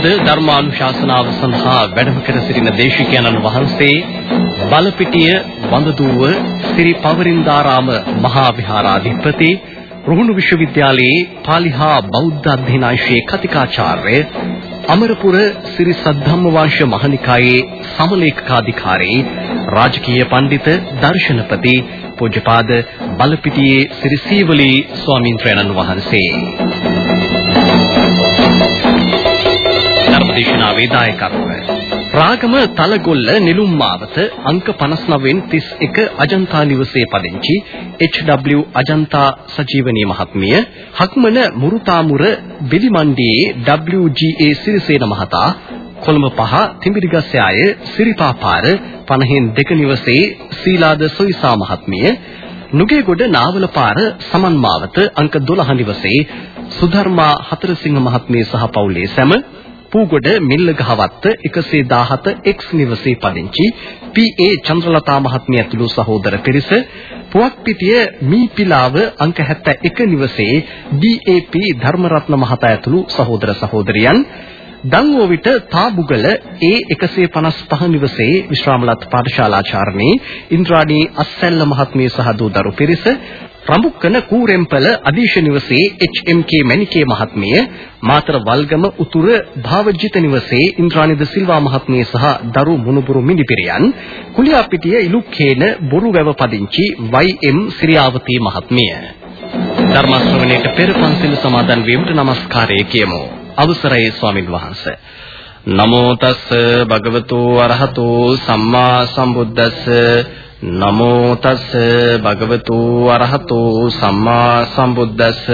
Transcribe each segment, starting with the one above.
අද ධර්මානුශාසනාව සඳහා වැඩම කර සිටින දේශිකයන්න් වහන්සේ බලපිටිය වඳදුව ශ්‍රී පවරින්දාරාම මහා විහාරාධිපති රුහුණු විශ්වවිද්‍යාලයේ පාලි හා බෞද්ධ අධ්‍යනාංශයේ කතිකාචාර්ය අමරපුර ශ්‍රී සද්ධම්ම වංශ මහනිකායේ සමලේඛකාධිකාරී රාජකීය පඬිත දර්ශනපති පූජ්‍යපාද බලපිටියේ ශ්‍රී සීවලී ස්වාමීන් වහන්සේ. ධර්මදේශනාවේ දායකත්වය රාගම තලගොල්ල නිලුම් මාවත අංක 59න් 31 අජන්තා නිවසේ පදිංචි HW අජන්තා සජීවනී මහත්මිය හක්මන මුරුතාමුර බෙලිමණ්ඩියේ WGA සිරිසේන මහතා කොළඹ පහ තිඹිරිගස්සයාය සිරිපාපාර 50න් දෙක නිවසේ සීලාද සොයිසා මහත්මිය නුගේගොඩ නාවලපාර සමන් මාවත අංක 12 නිවසේ සුධර්මා හතරසිංහ මහත්මිය සහ පවුලේ සැම පූගොඩ මිල්ලගහවත්ත 117 X නිවසේ පදිංචි පී.ඒ. චන්ද්‍රලතා මහත්මිය ඇතුළු සහෝදර පිරිස පුවක්පිටිය මීපිලාව අංක 71 නිවසේ ඩී.ඒ.පී. ධර්මරත්න මහතා ඇතුළු සහෝදර සහෝදරියන් දංගෝවිට තාබුගල ඒ 155 නිවසේ විශ්‍රාමලත් පාඨශාලාචාර්යනී ඉන්ද්‍රාණී අස්සැල්ල මහත්මිය සහ දූ දරු පිරිස රඹුක්කන කූරෙම්පල අධීශ නිවසේ HMK මණිකේ මහත්මිය මාතර වල්ගම උතුර භාවජිත නිවසේ ඉන්ද්‍රානිද සිල්වා මහත්මිය සහ දරු මුණුබුරු මිනිපිරියන් කුලියාපිටිය ඉලුක්කේන බොරුවැව පදිංචි YM සිරියාවතී මහත්මිය. ධර්ම ශ්‍රවණයට පෙර පන්සිල් සමාදන් වීමට নমස්කාරය කියමු. අවසරයි ස්වාමින් වහන්සේ. නමෝ තස් භගවතු අරහතෝ සම්මා සම්බුද්දස්ස. නමෝ තස් භගවතු අරහතෝ සම්මා සම්බුද්දස්ස.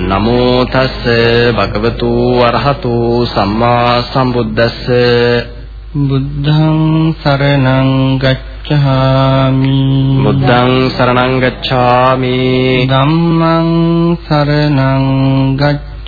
නමෝ තස් භගවතු අරහතෝ සම්මා සම්බුද්දස්ස. බුද්ධං සරණං ගච්ඡාමි. බුද්ධං සරණං ගච්ඡාමි. ධම්මං සරණං ගච්ඡාමි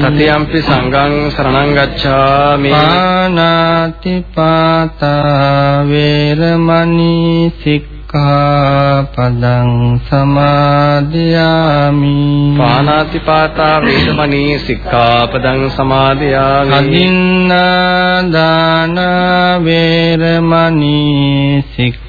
සතියම්පි සංඝං සරණං ගච්ඡාමි. පානාති පාතා වේරමණී සික් සික්ඛාපදං සමාදියාමි. පානාති පාතා වේදමණී සික්ඛාපදං සමාදියාමි. අදින්නා දාන වේරමණී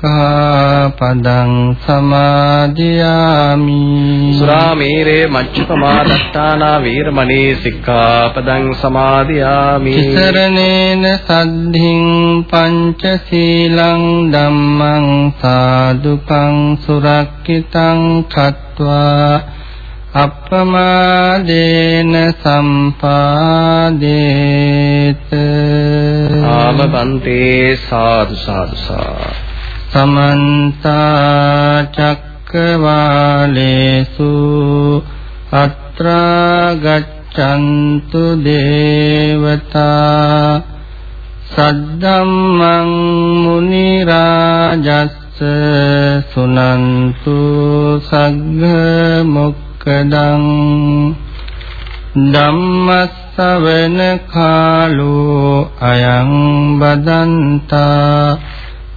සික්ඛාපදං සමාදියාමි සුරාමේරේ මච්චපමා දත්තානා වීරමණී සික්ඛාපදං සමාදියාමි තිසරණේන සද්ධින් පංචශීලං ධම්මං සාදුකං සුරක්කිතං කତ୍වා අප්පමාදේන සම්පාදේත නමබන්තේ සාදු සාදු සමන්ත චක්කවාලේසු අත්‍රා ගච්ඡන්තු දේවතා සද්දම්මං මුනි රාජස්ස සුනන්තු සග්ග මොක්කදං ධම්මස්සවන කාලෝ අයං බදන්තා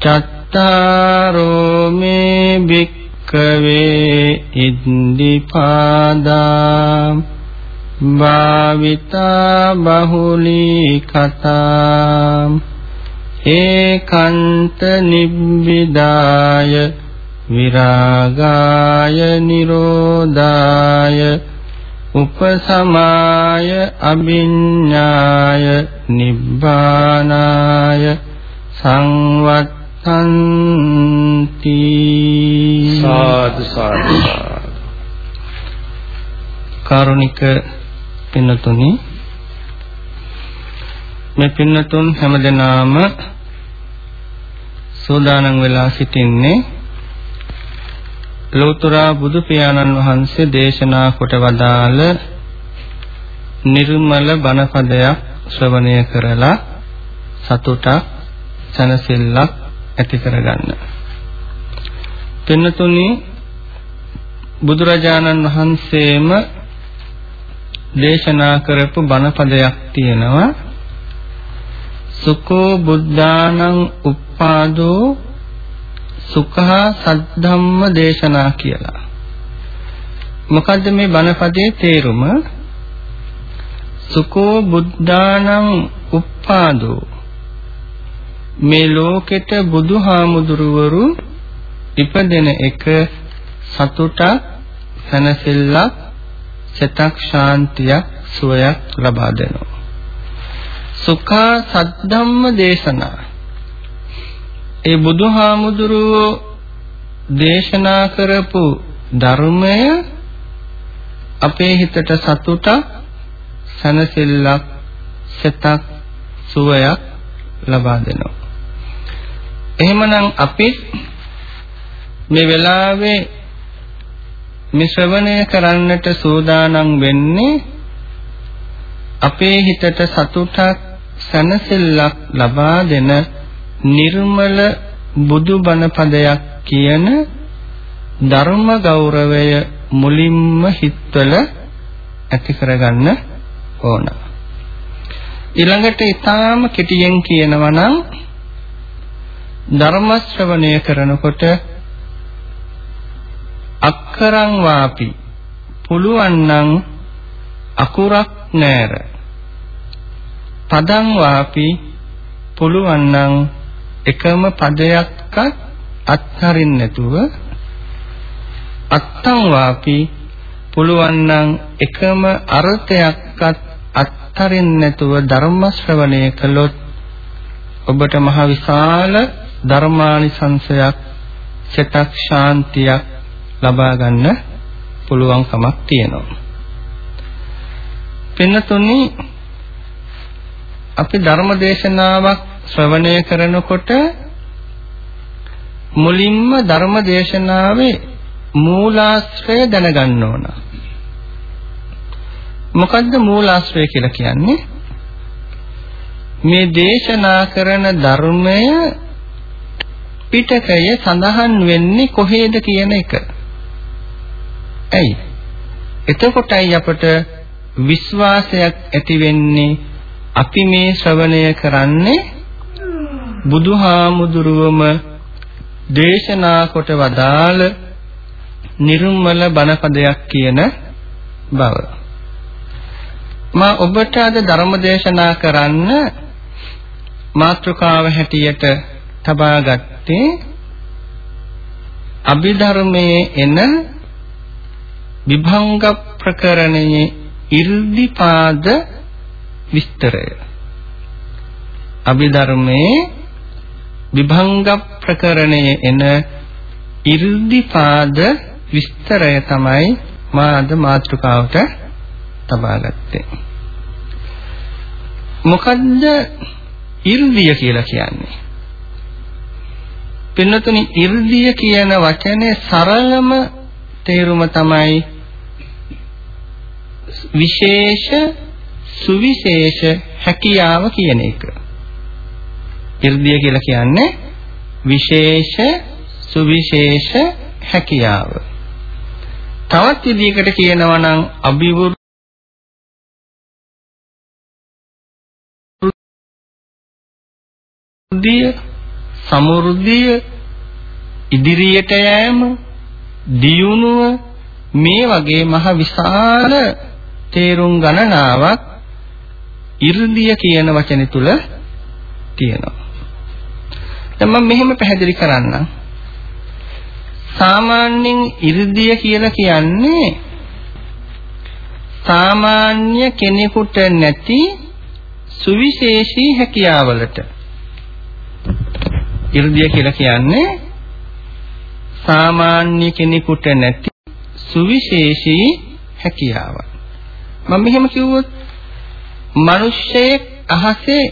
චත්තාරෝ මේ භික්ඛවේ ඉන්දිපාදා භාවිතා බහුලී කතා ඒකන්ත නිබ්බිදාය විරාගාය නිරෝධාය උපසමාය අභිඤ්ඤාය නිබ්බානාය සංවත්තන්ති සාදු සාදු කාරුණික පින්නතුනි මේ පින්නතුන් හැමදෙනාම සෝදානම් වෙලා සිටින්නේ ලෝතර බුදු පියාණන් වහන්සේ දේශනා කොට වදාළ නිර්මල බණපදයක් ශ්‍රවණය කරලා සතුටක් සනසෙල්ලක් ඇති කරගන්න. පින්නතුනි බුදුරජාණන් වහන්සේම දේශනා කරපු බණපදයක් තියෙනවා සුකෝ බුද්ධානං උප්පාදෝ සුඛා සද්ධම්ම දේශනා කියලා. මොකද්ද මේ බණපදයේ තේරුම? සුකෝ බුද්ධානං උප්පාදෝ මේ ලෝකෙට බුදුහාමුදුරුවරු ඉපදෙන එක සතුටක් සනසෙල්ලක් සිතක් ශාන්තියක් සුවයක් ලබා දෙනවා. සුඛා සද්ධම්ම දේශනා ඒ බුදුහාමුදුරුවෝ දේශනා කරපු ධර්මය අපේ හිතට සතුටක් සනසෙල්ලක් සිතක් සුවයක් ලබා දෙනවා. එහෙමනම් අපි මේ වෙලාවේ මේ ශ්‍රවණය කරන්නට සූදානම් වෙන්නේ අපේ හිතට සතුටක් සනසෙල්ලක් ලබා දෙන නිර්මල බුදුබණ පදයක් කියන ධර්ම ගෞරවය මුලින්ම හිතවල ඇති කරගන්න ඕන. ඊළඟට ඊටාම කෙටියෙන් කියනවා නම් ධර්ම ශ්‍රවණය කරනකොට අක්කරං වාපි. පුළුවන් නම් අකුරක් නෑර. පදං වාපි. පුළුවන් නම් එකම පදයක්වත් අත්හරින්න නැතුව අත්තං වාපි. පුළුවන් නම් එකම අර්ථයක්වත් අත්හරින්න නැතුව ධර්ම ශ්‍රවණය කළොත් ඔබට මහ විශාල ධර්මානිසංශයක් සිතක් ශාන්තියක් ලබා ගන්න පුළුවන්කමක් තියෙනවා. පින්නතුනි අපි ධර්ම දේශනාවක් ශ්‍රවණය කරනකොට මුලින්ම ධර්ම දේශනාවේ මූලාශ්‍රය දැනගන්න ඕන. මොකද්ද මූලාශ්‍රය කියලා කියන්නේ? මේ දේශනා කරන ධර්මය පිටකය සඳහන් වෙන්නේ කොහේද කියන එක. ඇයි? එතකොටයි අපට විශ්වාසයක් ඇති වෙන්නේ අපි මේ ශ්‍රවණය කරන්නේ බුදුහාමුදුරුවම දේශනා කොට වදාළ නිර්මල බණපදයක් කියන බව. මා ඔබට අද ධර්ම දේශනා කරන්න මාත්‍රකාව හැටියට තබා ගත්තේ අභිධර්මයේ එන විභංග ප්‍රකරණයේ ඉර්ධිපාද විස්තරය. අභිධර්මයේ විභංග ප්‍රකරණයේ එන ඉර්ධිපාද විස්තරය තමයි මා අද මාතෘකාවට තබා ගත්තේ මොකද්ද ඉර්ධිය කියලා කියන්නේ? පින්නතුනි 이르දිය කියන වචනේ සරලම තේරුම තමයි විශේෂ සුවිශේෂ හැකියාව කියන එක. 이르දිය කියලා කියන්නේ විශේෂ සුවිශේෂ හැකියාව. තවත් විදිහකට කියනවා නම් අභිවෘ දිය සමෘද්ධිය ඉදිරියට යෑම දියුණුව මේ වගේ මහ විශාල තේරුම් ගණනාවක් ඉර්ධිය කියන වචනේ තුල තියෙනවා. දැන් මම මෙහෙම පැහැදිලි කරන්නම්. සාමාන්‍යයෙන් ඉර්ධිය කියලා කියන්නේ සාමාන්‍ය කෙනෙකුට නැති සුවිශේෂී හැකියාවලට 이르දිය කියලා කියන්නේ සාමාන්‍ය කෙනෙකුට නැති සුවිශේෂී හැකියාවක්. මම මෙහෙම කිව්වොත් මිනිස්සෙක් අහසේ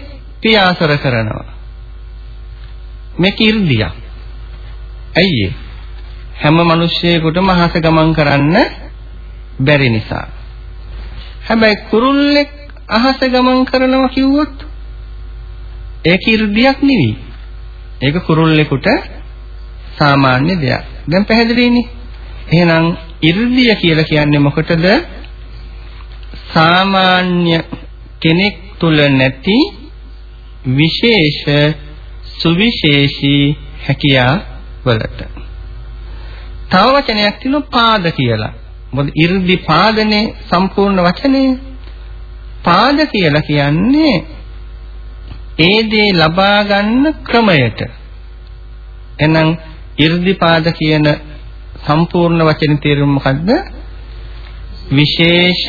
පියාසර කරනවා. මේක ඉර්ධියක්. ඇයි හැම මිනිස්සෙකුටම අහස ගමන් කරන්න බැරි නිසා. හැබැයි කුරුල්ලෙක් අහස ගමන් කරනවා කිව්වොත් ඒක ඉර්ධියක් නෙවෙයි. ඒක කුරුල්ලෙකුට සාමාන්‍ය දෙයක්. දැන් පැහැදිලිනේ. එහෙනම් 이르දිය කියලා කියන්නේ මොකටද? සාමාන්‍ය කෙනෙක් තුල නැති විශේෂ සුවිශේෂී හැකියා වලට. තව වචනයක් තියෙනවා පාද කියලා. මොකද 이르දි පාදනේ සම්පූර්ණ වචනේ පාද කියලා කියන්නේ ඒ දේ ලබා ගන්න ක්‍රමයට එහෙනම් 이르දිපාද කියන සම්පූර්ණ වචනේ තේරුම මොකද්ද? විශේෂ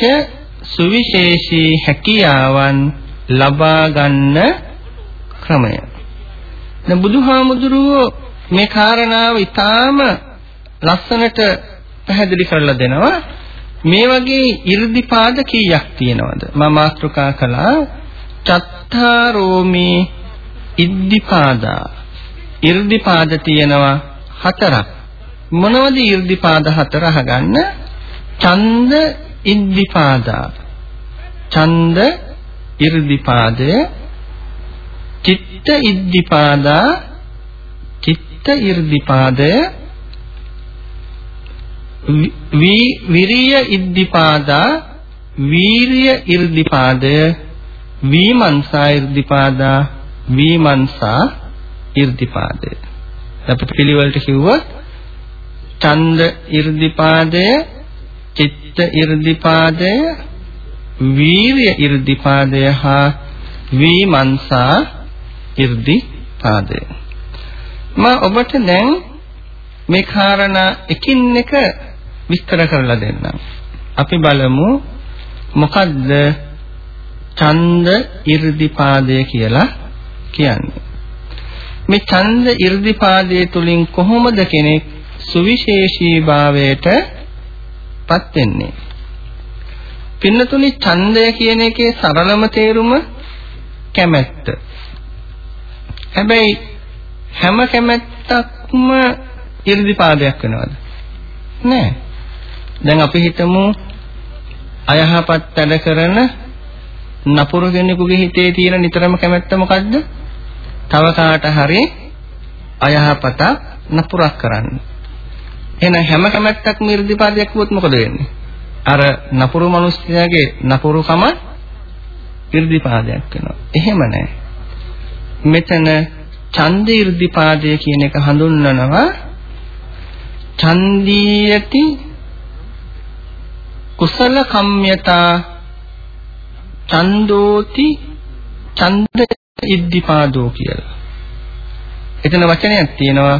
සුවිශේෂී හැකියාවන් ලබා ගන්න ක්‍රමය. දැන් බුදුහාමුදුරුවෝ මේ කාරණාව ඊටාම ලස්සනට පැහැදිලි කරලා දෙනවා. මේ වගේ 이르දිපාද කීයක් තියෙනවද? මම මාත්‍රිකා කළා චත්තාරෝමේ ඉද්ධිපාදා. ඉර්ධිපාද තියෙනවා හතරක්. මොනවද ඉර්ධිපාද හතර අහගන්න? ඡන්ද ඉද්ධිපාදා. ඡන්ද ඉර්ධිපාදය. චිත්ත ඉද්ධිපාදා. චිත්ත ඉර්ධිපාදය. විරිය ඉද්ධිපාදා. වීරිය ඉර්ධිපාදය. 르දිපාදය වීමන්සා irdipaada වීමන්සා irdipaadය. අපි පිළිවෙලට කිව්වොත් ඡන්ද irdipaadය, චිත්ත irdipaadය, වීර්ය irdipaadය හා වීමන්සා irdipaadය. මම ඔබට දැන් මේ කාරණා එකින් එක විස්තර කරලා දෙන්නම්. අපි බලමු මොකද්ද ඡන්ද 이르දිපාදය කියලා කියන්නේ. මේ ඡන්ද 이르දිපාදයේ තුලින් කොහොමද කෙනෙක් සුවිශේෂීභාවයට පත් වෙන්නේ? පින්නතුනි ඡන්දය කියන එකේ සරලම තේරුම කැමැත්ත. හැබැයි හැම කැමැත්තක්ම 이르දිපාදයක් වෙනවද? නෑ. දැන් අපි හිතමු අයහපත් වැඩ කරන නපුරු කෙනෙකුගේ හිතේ තියෙන නිතරම කැමැත්ත මොකද්ද? තව කාට හරි අයහපත නපුරක් කරන්න. එහෙනම් හැම කැමැත්තක් මිර්දිපාදයක් වුවොත් මොකද වෙන්නේ? අර නපුරු මිනිස්යාගේ නපුරුකම irdipaadayak වෙනවා. එහෙම නැහැ. මෙතන ඡන්ද irdipaadaye කියන එක හඳුන්වනවා ඡන්දීයති කුසල කම්්‍යතා චන්දෝති ඡන්ද ඉද්ධිපාදෝ කියලා. එතන වචනයක් තියෙනවා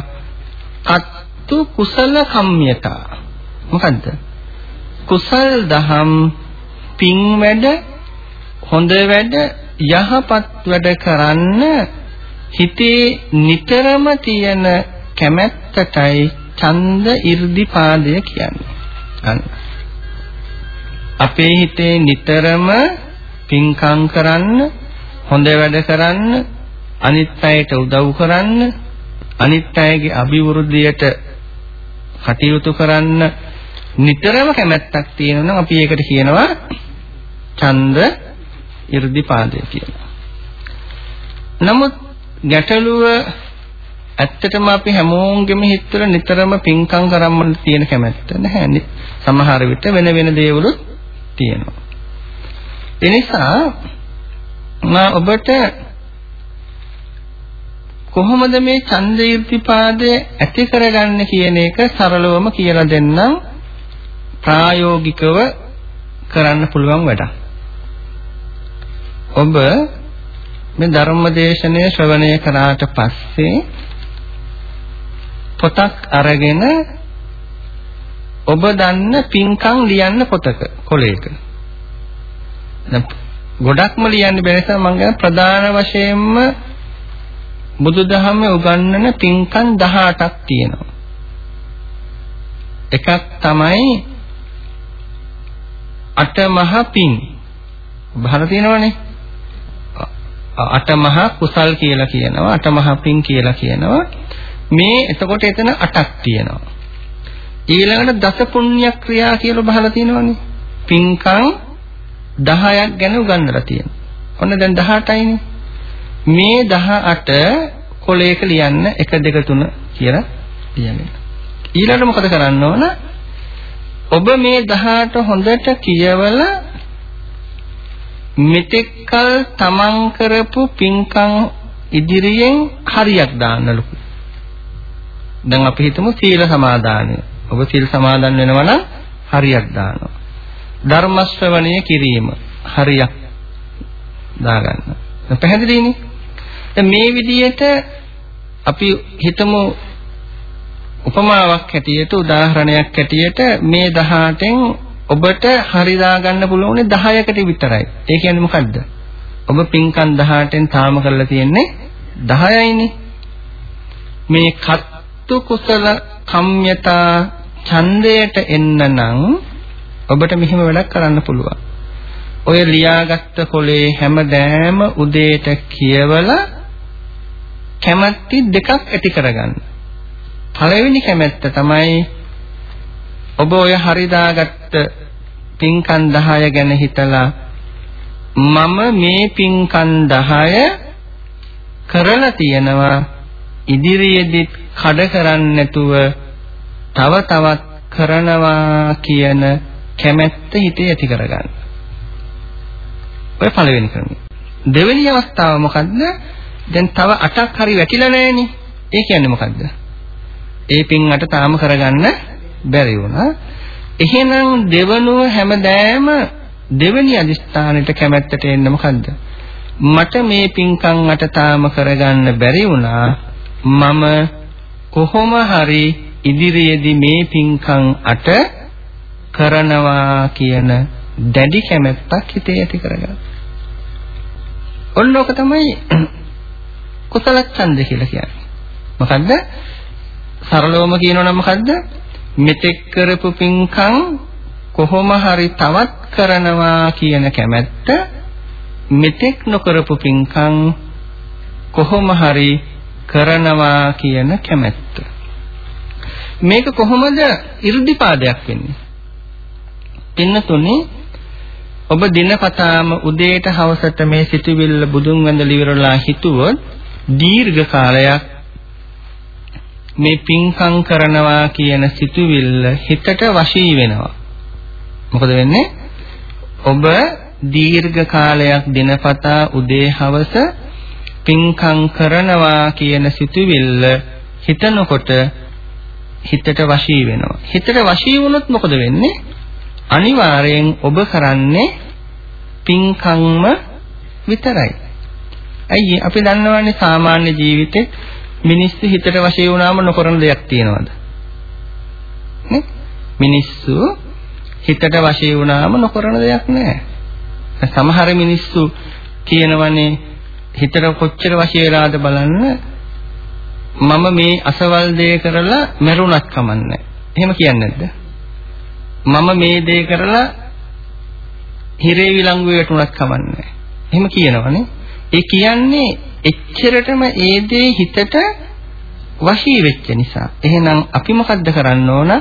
කත්තු කුසල කම්මිතා. මොකද්ද? කුසල් දහම් පින් වැඩ හොඳ වැඩ යහපත් වැඩ කරන්න හිතේ නිතරම තියෙන කැමැත්තටයි ඡන්ද 이르දිපාදය කියන්නේ. අන්න. අපේ හිතේ නිතරම පින්කම් කරන්න, හොඳ වැඩ කරන්න, අනිත් අයට උදව් කරන්න, අනිත් අයගේ අභිවෘද්ධියට කටයුතු කරන්න නිතරම කැමැත්තක් තියෙනවා නම් අපි ඒකට කියනවා ඡන්ද 이르දිපාදය කියලා. නමුත් ගැටලුව ඇත්තටම අපි හැමෝගෙම හිතවල නිතරම පින්කම් කරන්න තියෙන කැමැත්ත නැහැ. සමහර විට වෙන වෙන දේවලුත් තියෙනවා. ඒ නිසා මා ඔබට කොහොමද මේ ඡන්ද ඊර්තිපාදය ඇති කරගන්න කියන එක සරලවම කියලා දෙන්නම් ප්‍රායෝගිකව කරන්න පුළුවන් වැඩක්. ඔබ මේ ධර්මදේශනය ශ්‍රවණය කරාට පස්සේ පොතක් අරගෙන ඔබ දන්න පින්කම් ලියන්න පොතක කොලයක. ගොඩක්ම ලියන්න බැරි නිසා මම කියන ප්‍රධාන වශයෙන්ම බුදුදහමේ උගන්වන පින්කම් 18ක් තියෙනවා. එකක් තමයි අටමහ පින්. බහලා තියෙනවනේ. අටමහ කුසල් කියලා කියනවා අටමහ පින් කියලා කියනවා මේ එතකොට එතන අටක් තියෙනවා ඊළඟට දස පුණ්‍ය ක්‍රියා කියලා බහලා තියෙනවනේ පින්කම් 10ක් ගැන උගන්වලා තියෙනවා ඔන්න දැන් 18යිනේ මේ 18 කොලයක ලියන්න 1 2 3 කියලා ලියන්න ඊළඟට මොකද කරන්න ඕන ඔබ මේ 18 හොඳට කියවලා මෙතෙක්කල් තමන් කරපු පින්කම් ඉදිරියෙන් හරියක් දාන්නලු. දැන් අපි හිතමු සීල සමාදානය. ඔබ සීල් සමාදන් වෙනවා නම් හරියක් දානවා. ධර්ම ශ්‍රවණය කිරීම හරියක් දාගන්න. පැහැදිලිනේ? දැන් මේ විදිහට අපි හිතමු උපමාවක් හැටියට උදාහරණයක් හැටියට මේ 18න් ඔබට හරිදා ගන්න පුළුවන් 10කට විතරයි. ඒ කියන්නේ මොකද්ද? ඔබ පින්කම් 18න් තාම කරලා තියෙන්නේ 10යිනේ. මේ කත්තු කුසල කම්යතා ඡන්දයට එන්න නම් ඔබට මෙහෙම වැඩක් කරන්න පුළුවන්. ඔය ලියාගත්ත කොලේ හැමදෑම උදේට කියවලා කැමැති දෙකක් ඇති කරගන්න. පළවෙනි කැමැත්ත තමයි ඔබ ඔය හරිදාගත්ත පින්කම් 10 ගැන හිතලා මම මේ පින්කම් 10 කරලා තියෙනවා ඉදිරියේදීත් කඩ කරන්නේ නැතුව තව තවත් කරනවා කියන කැමැත්ත හිතේ ඇති කරගන්න. ඔය පළවෙනි ක්‍රමය. දෙවෙනි අවස්ථාව මොකද්ද? දැන් තව 8ක් හරි වැටිලා නැහෙනේ. ඒ කියන්නේ මොකද්ද? ඒ පින් අට තාම කරගන්න බැරි වුණා. එහෙනම් දෙවනුව හැමදෑම දෙවෙනි අදිස්ථානෙට කැමැත්තට එන්න මොකද්ද? මට මේ පින්කම් අට තාම කරගන්න බැරි වුණා. මම කොහොම හරි ඉදිරියේදී මේ පින්කම් අට කරනවා කියන දැඩි කැමැත්තක් හිතේ ඇති කරගන්න. ඔන්න ඔක තමයි කුසල ඡන්ද කියලා කියන්නේ. මොකද්ද? සරලවම කියනවා නම් මොකද්ද? මෙතෙක් කරපු පින්කම් කොහොම හරි තවත් කරනවා කියන කැමැත්ත මෙතෙක් නොකරපු පින්කම් කොහොම හරි කරනවා කියන කැමැත්ත මේක කොහොමද 이르දිපාදයක් වෙන්නේ පින්නතුනේ ඔබ දිනපතාම උදේට හවසට මේ සිටවිල්ල බුදුන් වැඳලා ඉවරලා හිතුවොත් දීර්ඝ කාලයක් මේ පින්කම් කරනවා කියන සිතුවිල්ල හිතට වශී වෙනවා. මොකද වෙන්නේ? ඔබ දීර්ඝ කාලයක් දිනපතා උදේ හවස පින්කම් කරනවා කියන සිතුවිල්ල හිතනකොට හිතට වශී වෙනවා. හිතට වශී වුණොත් මොකද වෙන්නේ? අනිවාර්යෙන් ඔබ කරන්නේ පින්කම්ම විතරයි. ඇයි අපි දන්නවනේ සාමාන්‍ය ජීවිතේ මිනිස්සු හිතට වශී වුණාම නොකරන දෙයක් තියෙනවද? නේ? මිනිස්සු හිතට වශී වුණාම නොකරන දෙයක් නැහැ. සමහර මිනිස්සු කියනවනේ හිතට කොච්චර වශී වෙලාද බලන්න මම මේ අසවල් දේ කරලා මැරුණත් කමන්නේ. එහෙම කියන්නේ නැද්ද? මම මේ දේ කරලා හිරේ විලංගු වැටුණත් කමන්නේ. එහෙම කියනවනේ. ඒ කියන්නේ එච්චරටම ඒ දේ හිතට වශී වෙච්ච නිසා. එහෙනම් අපි මොකද්ද කරන්න ඕන?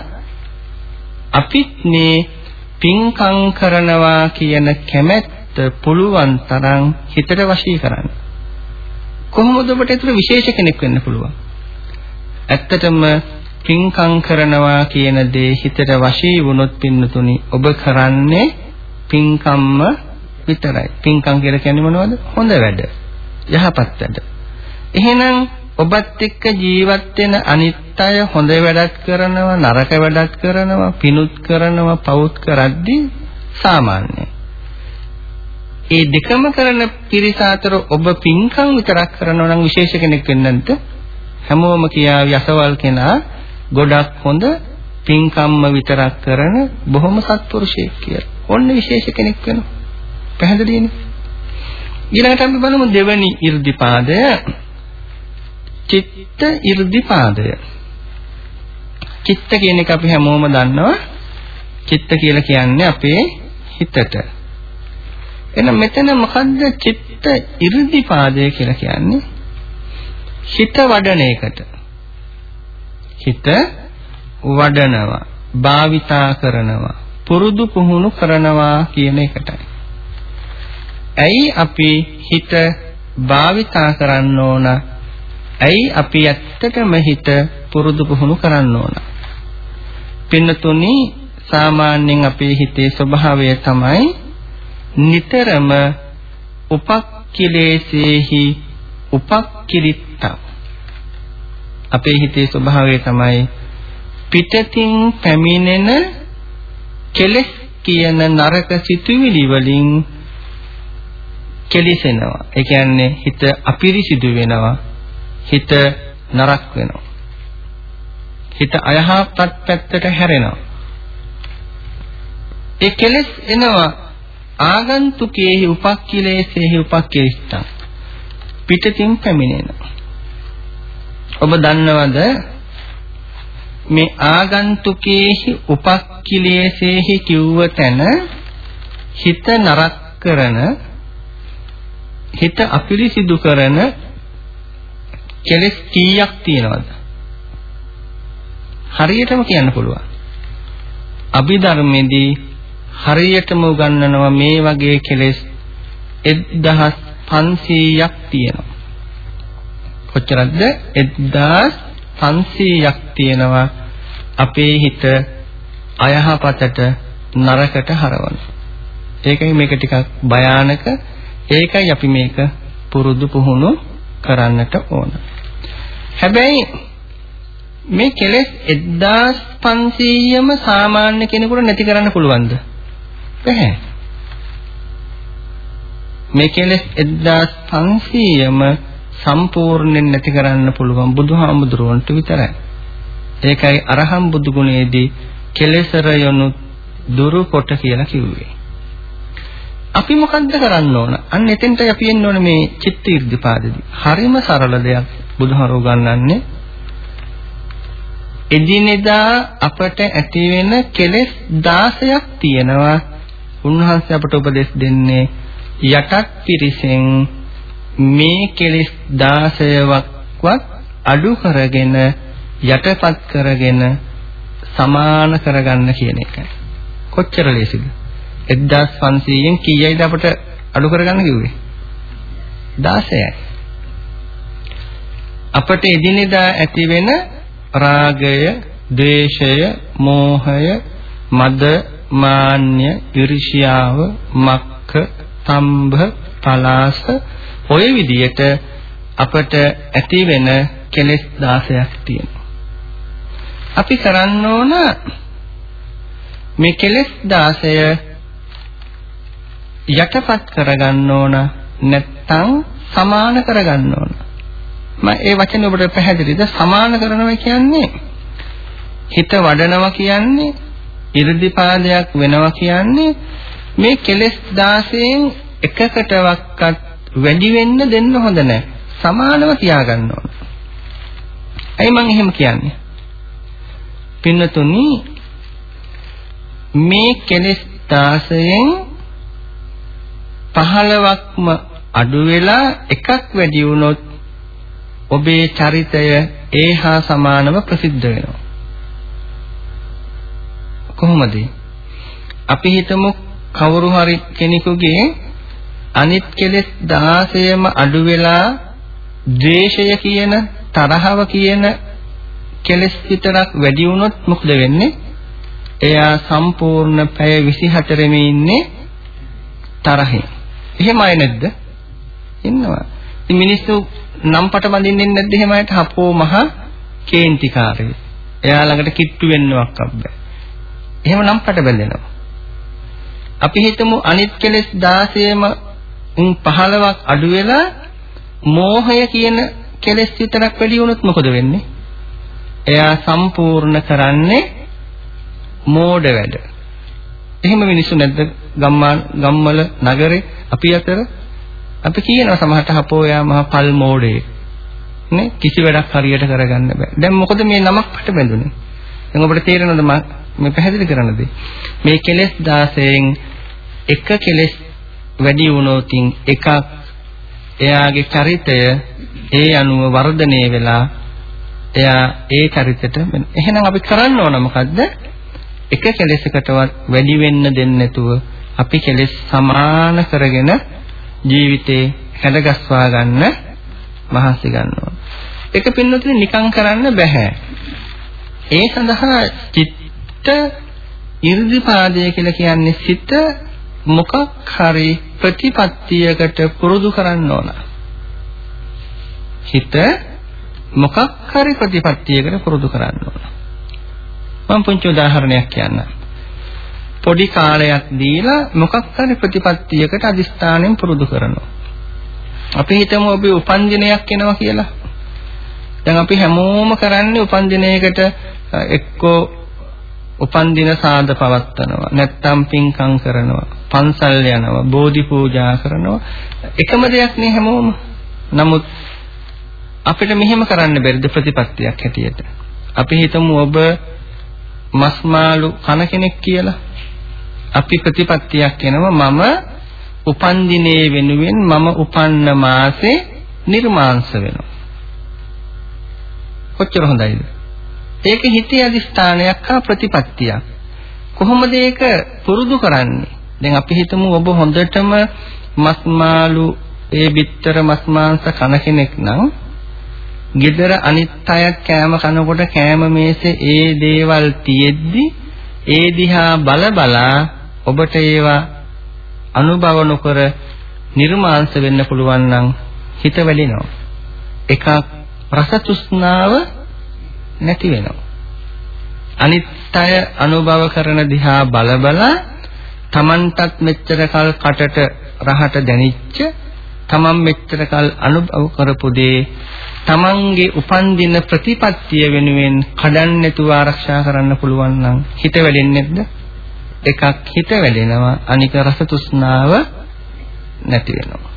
අපිත් මේ පින්කම් කරනවා කියන කැමැත්ත පුළුවන් තරම් හිතට වශී කරන්න. කොහොමද ඔබට ඒතර විශේෂ කෙනෙක් වෙන්න පුළුවන්? ඇත්තටම පින්කම් කරනවා කියන දේ හිතට වශී වුණොත් පින්නතුනි ඔබ කරන්නේ පින්කම්ම විතරයි. පින්කම් කියලා කියන්නේ මොනවද? හොඳ වැඩ. යහපත් වැඩ. එහෙනම් ඔබත් එක්ක ජීවත් වෙන අනිත් අය හොඳ වැඩක් කරනවා නරක වැඩක් කරනවා පිනුත් කරනවා පවුත් කරද්දී සාමාන්‍යයි. ඒ දෙකම කරන පිරිස අතර ඔබ පින්කම් විතරක් කරනවා නම් විශේෂ කෙනෙක් වෙන්නන්ට හැමෝම කියාවි අසවල් කෙනා ගොඩක් හොඳ පින්කම්ම විතරක් කරන බොහොම සත්පුරුෂයෙක් කියලා. ඔන්න විශේෂ කෙනෙක් වෙනවා. පැහැදිලිනේ? ඊළඟට අපි බලමු දෙවනි 이르දිපාදය. චිත්ත 이르දිපාදය. චිත්ත කියන එක අපි හැමෝම දන්නවා. චිත්ත කියලා කියන්නේ අපේ හිතට. එහෙනම් මෙතන මොකද්ද චිත්ත 이르දිපාදය කියලා කියන්නේ? හිත වඩන එකට. හිත වඩනවා, භාවිතා කරනවා, පුරුදු පුහුණු කරනවා කියන එකටයි. ඇයි අපි හිත භාවිතා කරන්න ඕන? ඇයි අපි ඇත්තටම හිත පුරුදු පුහුණු කරන්න ඕන? පින්නතුනි සාමාන්‍යයෙන් අපේ හිතේ ස්වභාවය තමයි නිතරම උපක්ඛිලේසේහි උපක්ඛිරිත්තා අපේ හිතේ ස්වභාවය තමයි පිටතින් පැමිණෙන කෙලෙස් කියන නරක සිතුවිලි වලින් කෙලිසෙනවා. ඒ කියන්නේ හිත අපිරිසිදු වෙනවා. හිත නරක වෙනවා. හිත අයහපත් පැත්තට හැරෙනවා. ඒ කෙලෙස් එනවා ආගන්තුකේහි උපක්ඛිලේසේහි උපක්ඛිරිෂ්ඨං පිටතින් පැමිණෙනවා. ඔබ දන්නවද මේ ආගන්තුකේහි උපක්ඛිලේසේහි කිව්ව තැන හිත නරක කරන හිත අපිරිසිදු කරන කෙලෙස් කීයක් තියෙනවද? හරියටම කියන්න පුළුවන්. අභිධර්මයේදී හරියටම උගන්වනවා මේ වගේ කෙලෙස් 1500ක් තියෙනවා. කොච්චරද 1500ක් තියෙනවා අපේ හිත අයහපතට නරකට හරවන. ඒකයි මේක ටිකක් භයානක. ඒකයි අපි මේක පුරුදු පුහුණු කරන්නට ඕන. හැබැයි මේ කෙලෙස් 1500ම සාමාන්‍ය කෙනෙකුට නැති කරන්න පුළුවන්ද? බැහැ. මේ කෙලෙස් 1500ම සම්පූර්ණයෙන් නැති කරන්න පුළුවන් බුදුහාමුදුරුවන්ට විතරයි. ඒකයි අරහම් බුදු ගුණයේදී කෙලෙසර යොනු දුරු කොට කියලා කිව්වේ. අපි මොකද්ද කරන්න ඕන? අන්න එතෙන්ටයි අපි එන්න ඕන මේ චිත්ත irdipaadedi. හරිම සරල දෙයක් බුදුහාරෝ ගන්නන්නේ. එදිනෙදා අපට ඇති වෙන කෙලෙස් 16ක් තියෙනවා. උන්වහන්සේ අපට උපදෙස් දෙන්නේ යටත් පිරිසෙන් මේ කෙලෙස් 16ක්වත් අඩු කරගෙන යටපත් කරගෙන සමාන කරගන්න කියන එකයි. කොච්චර ලේසිද? 1500න් කීයයිද අපිට අඩු කරගන්න කිව්වේ? 16යි. අපට එදිනෙදා ඇති වෙන රාගය, ද්වේෂය, මෝහය, මද, මාන්‍ය, ඊර්ෂ්‍යාව, මක්ඛ, තම්භ, පලාස ඔය විදියට අපට ඇති වෙන කෙලෙස් 16ක් තියෙනවා. අපි කරන්න ඕන මේ කෙලෙස් 16 යටපත් කරගන්න ඕන නැත්තම් සමාන කරගන්න ඕන. මම ඒ වචනේ ඔබට පැහැදිලිද? සමාන කරනවා කියන්නේ හිත වඩනවා කියන්නේ 이르දිපාදයක් වෙනවා කියන්නේ මේ කෙලෙස් 16න් එකකටවත් වැඩි වෙන්න දෙන්න හොඳ නැහැ. සමානව තියාගන්න ඕන. ඇයි මම එහෙම කියන්නේ? පින්නතුනි මේ කෙලෙස් 16න් 15ක්ම අඩු වෙලා එකක් වැඩි වුණොත් ඔබේ චරිතය ඒහා සමානව ප්‍රසිද්ධ වෙනවා. කොහොමද? අපි හිතමු කවුරු හරි කෙනෙකුගේ අනිත් කෙලෙස් 16ම අඩු වෙලා ද්වේෂය කියන තරහව කියන කෙලෙස් විතරක් වැඩි වුණොත් මොකද වෙන්නේ? එයා සම්පූර්ණ පැය 24ෙම ඉන්නේ තරහින්. එහෙමයි නැද්ද? ඉන්නවා. ඉතින් මිනිස්සු නම් පට බඳින්නේ නැද්ද එහෙම අයට හපෝ මහ කේන්තිකාරය. එයා ළඟට කිට්ටු වෙන්නවක් අබ්බෑ. එහෙම නම් පට බැඳෙනවා. අපි හිතමු අනිත් කෙලෙස් 16ම උන් 15ක් අඩු වෙලා මෝහය කියන කෙලෙස් විතරක් වැඩි වුණොත් මොකද වෙන්නේ? එයා සම්පූර්ණ කරන්නේ මෝඩ වැඩ. එහෙම මිනිස්සු නැද්ද ගම්මාන ගම්වල නගරේ අපි අතර අපි කියනවා සමහරට හපෝ යා මහ පල් මෝඩේ නේ කිසි වැඩක් හරියට කරගන්න බෑ. දැන් මොකද මේ නමක් පට බැඳුනේ? දැන් ඔබට තේරෙනවද මේ පැහැදිලි කරන්නද? මේ කෙලෙස් 16න් එක කෙලෙස් වැඩි වුණොතින් එකක් එයාගේ චරිතය ඒ අනුව වර්ධනය වෙලා එයා ඒ චරිතයට එහෙනම් අපි කරන්න ඕන මොකද්ද? එක කෙලෙසකටවත් වැඩි වෙන්න දෙන්නේ නැතුව අපි කෙලෙස් සමාන කරගෙන ජීවිතේ හැඩගස්වා ගන්න මහන්සි ගන්නවා. ඒක පින්නතුනි නිකං කරන්න බෑ. ඒ සඳහා චිත්ත 이르දිපාදය කියලා කියන්නේ සිත මොකක් හරි ප්‍රතිපත්තියකට පුරුදු කරන්න ඕන. හිත මොකක් හරි ප්‍රතිපත්තියකට පුරුදු කරන්න ඕන. මම පුංචි උදාහරණයක් කියන්නම්. පොඩි කාලයක් දීලා මොකක් හරි ප්‍රතිපත්තියකට අදිස්ථාණයෙන් පුරුදු කරනවා. අපි හිතමු ඔබේ උපන්දිනයක් එනවා කියලා. දැන් අපි හැමෝම කරන්නේ උපන්දිනයකට එක්කෝ උපන්දින සාද පවත්වනවා. නැත්නම් පින්කම් කරනවා. පන්සල් යනවා. බෝධි පූජා කරනවා. එකම දෙයක් නේ හැමෝම. නමුත් අපිට මෙහෙම කරන්න බැරිද ප්‍රතිපත්තියක් හැටියට? අපි හිතමු ඔබ මස් මාළු කන කෙනෙක් කියලා. අපි ප්‍රතිපත්තියක් වෙනවා මම උපන් දිනේ වෙනුවෙන් මම උපන්න මාසේ නිර්මාංශ වෙනවා. කොච්චර හොඳයිද? ඒක හිතේ අදිස්ථානයක් හා ප්‍රතිපත්තියක්. කොහොමද ඒක පුරුදු කරන්නේ? දැන් අපි හිතමු ඔබ හොඳටම මස් මාළු ඒ බිත්තර මස් මාංශ කන කෙනෙක් නම් gedara අනිත් අයත් කෑම කනකොට කෑම මේසේ ඒ දේවල් තියෙද්දි ඒ දිහා බල බලා ඔබට ඒවා අනුභව නොකර නිර්මාංශ වෙන්න පුළුවන් නම් හිත වැඩෙනවා. එකක් රස තෘෂ්ණාව නැති වෙනවා. අනිත්‍ය අනුභව කරන දිහා බල බල තමන්ටත් මෙච්චර කල් කටට රහට දැනිච්ච තමන් මෙච්චර කල් අනුභව කරපු දේ තමන්ගේ උපන්දින ප්‍රතිපත්තිය වෙනුවෙන් කඩන්න නැතුව ආරක්ෂා කරන්න පුළුවන් නම් හිත වැඩෙන්නේ නැද්ද? එකක් හිත වැඩෙනවා අනික රස තෘෂ්ණාව නැති වෙනවා.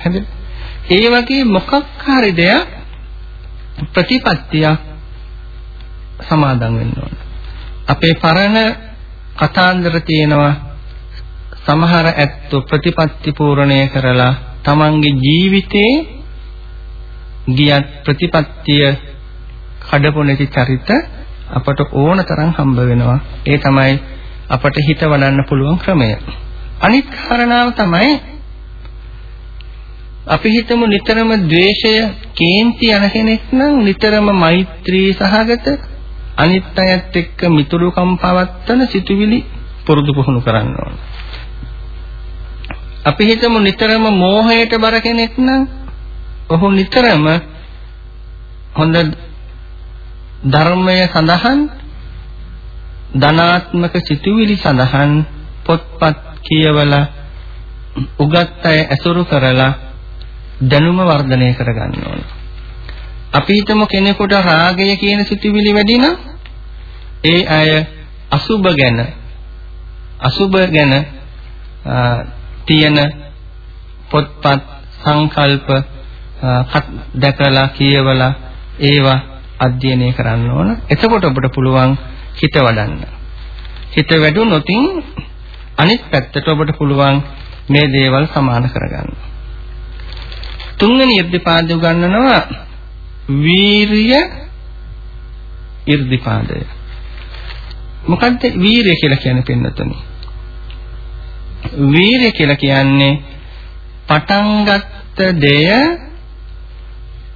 හරිද? ඒ වගේ මොකක් හරි දෙයක් ප්‍රතිපත්තියක් සමාදන් වෙන්න ඕන. අපේ පරණ කතාන්දර තියෙනවා සමහර ඇත්තෝ ප්‍රතිපත්ති පූර්ණය කරලා තමන්ගේ ජීවිතේ ගියත් ප්‍රතිපත්තිය කඩපො නැති චරිත අපට ඕන තරම් හම්බ වෙනවා. ඒ තමයි අපට හිත වඩන්න පුළුවන් ක්‍රමය. අනිත් කාරණාව තමයි අපි හිතමු නිතරම ද්වේෂය කේන්ති යන කෙනෙක් නම් නිතරම මෛත්‍රී සහගත අනිත් අයත් එක්ක මිතුරුකම් පවත්තන සිතුවිලි පුරුදු පුහුණු කරන්න ඕන. අපි හිතමු නිතරම මෝහයට බර කෙනෙක් නම් ඔහු නිතරම හොඳ ධර්මය සඳහන් ධනාත්මක සිතුවිලි සඳහන් පොත්පත් කියවලා උගත් අය ඇසුරු කරලා දැනුම වර්ධනය කරගන්න ඕන. අපි හිතමු කෙනෙකුට රාගය කියන සිතුවිලි වැඩි නම් ඒ අය අසුබ ගැන අසුබ ගැන තියෙන පොත්පත් සංකල්ප දැකලා කියවලා ඒවා අධ්‍යයනය කරන්න ඕන. එතකොට ඔබට පුළුවන් හිත වඩන්න. හිත වැඩුණොත් අනිත් පැත්තට ඔබට පුළුවන් මේ දේවල් සමාන කරගන්න. තුන්වෙනි irdipaadය උගන්වනවා වීරිය irdipaadය. මොකද්ද වීරිය කියලා කියන්නේ පින්නතුනි? වීරිය කියලා කියන්නේ පටන් ගත්ත දෙය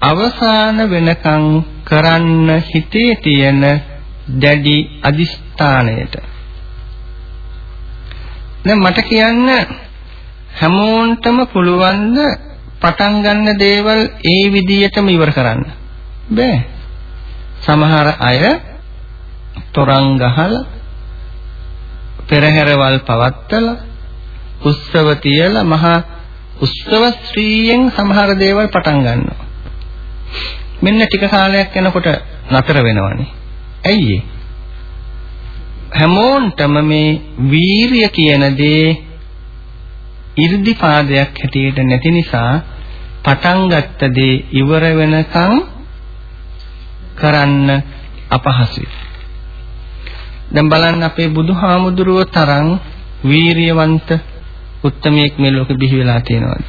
අවසාන වෙනකන් කරන්න හිතේ තියෙන දැඩි අදිස්ථානයට දැන් මට කියන්න හැමෝන්ටම පුළුවන් ද පටන් ගන්න දේවල් ඒ විදියටම ඉවර කරන්න බෑ. සමහර අය තොරන් ගහලා පෙරහැරවල් පවත්තලා උත්සව තියලා මහා උත්සව ශ්‍රීයෙන් සමහර දේවල් පටන් ගන්නවා. මෙන්න ටික කාලයක් යනකොට නතර වෙනවනේ. ඇයි? හැමෝන්ටම මේ වීරිය කියන දේ 이르දිපාදයක් හැටියට නැති නිසා පටන් ගත්ත දේ ඉවර වෙනකන් කරන්න අපහසුයි. දැන් බලන්න අපේ බුදුහාමුදුරුව තරම් වීරියවන්ත උත්තමයෙක් මේ ලෝකෙ බිහි වෙලා තියෙනවද?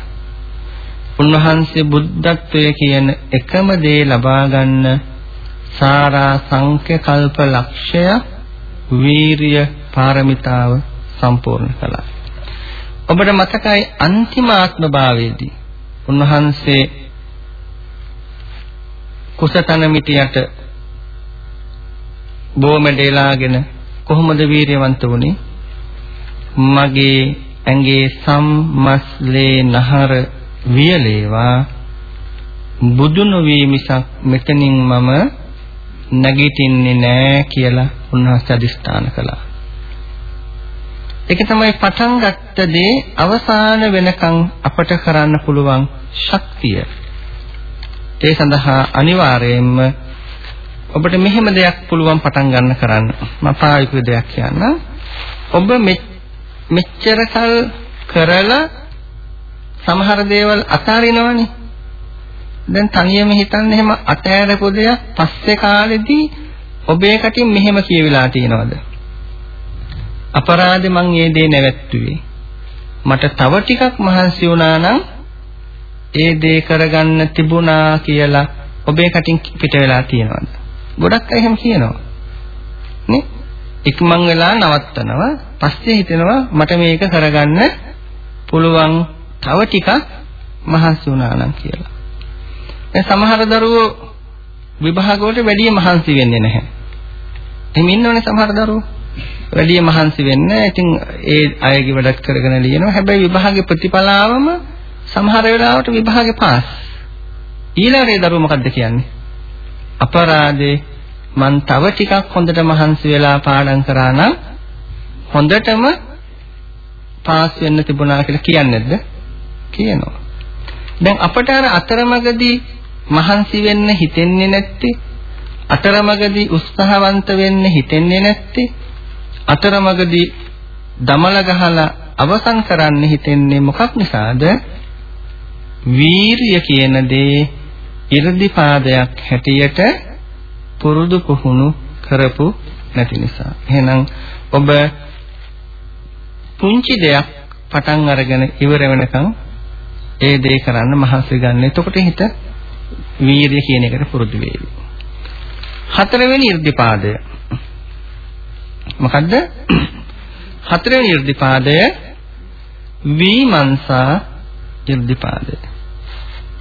උන්වහන්සේ බුද්ධත්වය කියන එකම දේ ලබා ගන්න සාරා සංඛ්‍ය කල්ප ලක්ෂය වීරිය පාරමිතාව සම්පූර්ණ කළා. ඔබට මතකයි අන්තිම ආත්ම භාවයේදී උන්වහන්සේ කුසතන මිටියට බොමඩේලාගෙන කොහොමද වීරියවන්ත වුනේ? මගේ ඇඟේ සම්මස්ලේ නහර වියලේවා බුදු නොවී මිසක් මෙතනින් මම නැගිටින්නේ නෑ කියලා උන්වහන්සේ අදිස්ථාන කළා. ඒක තමයි පටන් ගත්ත දේ අවසාන වෙනකන් අපට කරන්න පුළුවන් ශක්තිය. ඒ සඳහා අනිවාර්යයෙන්ම ඔබට මෙහෙම දෙයක් පුළුවන් පටන් ගන්න කරන්න. මම ප්‍රායෝගික දෙයක් කියන්නම්. ඔබ මෙච්චර කල් කරලා සමහර දේවල් අතාරිනවනේ. දැන් තනියම හිතන්න එහෙම අතෑරපු දෙයක් පස්සේ කාලෙදී ඔබේ කටින් මෙහෙම කියවිලා තියෙනවද? අපරාධේ මං ඒ දේ නැවැත්තුවේ. මට තව ටිකක් මහන්සි වුණා නම් ඒ දේ කරගන්න තිබුණා කියලා ඔබේ කටින් පිට වෙලා තියෙනවද? ගොඩක් අය එහෙම කියනවා. නේ? ඉක්මන් වෙලා නවත්තනවා. පස්සේ හිතෙනවා මට මේක කරගන්න පුළුවන් තව ටිකක් මහන්සි වුණා නම් කියලා. දැන් සමහර දරුවෝ විභාග වලට වැඩි මහන්සි වෙන්නේ නැහැ. එහෙම ඉන්නවනේ සමහර දරුවෝ. වැඩි මහන්සි වෙන්නේ ඉතින් ඒ අයගේ වැඩක් කරගෙන ලියනවා. හැබැයි විභාගේ ප්‍රතිඵලාවම සමහර වෙලාවට විභාගේ පාස්. ඊළඟේ දරුවෝ මොකද්ද කියන්නේ? අපරාධේ මං තව ටිකක් හොඳට මහන්සි වෙලා පාඩම් කරා නම් හොඳටම පාස් වෙන්න තිබුණා කියලා කියන්නේ නැද්ද? කියනවා. දැන් අපට අර අතරමඟදී මහන්සි වෙන්න හිතෙන්නේ නැත්තේ අතරමඟදී උත්සාහවන්ත වෙන්න හිතෙන්නේ නැත්තේ අතරමඟදී දමල ගහලා අවසන් කරන්න හිතෙන්නේ මොකක් නිසාද? වීරිය කියන දේ 이르දිපාදයක් හැටියට පුරුදු පුහුණු කරපු නැති නිසා. එහෙනම් ඔබ පුංචි දෙයක් පටන් අරගෙන ඉවර වෙනකන් ඒ දේ කරන්න මහන්සි ගන්න. එතකොට හිත වීරිය කියන එකට පුරුදු වෙවි. හතරවෙනි irdipaadය. මොකද්ද? හතරවෙනි irdipaadය විමංසා irdipaadය.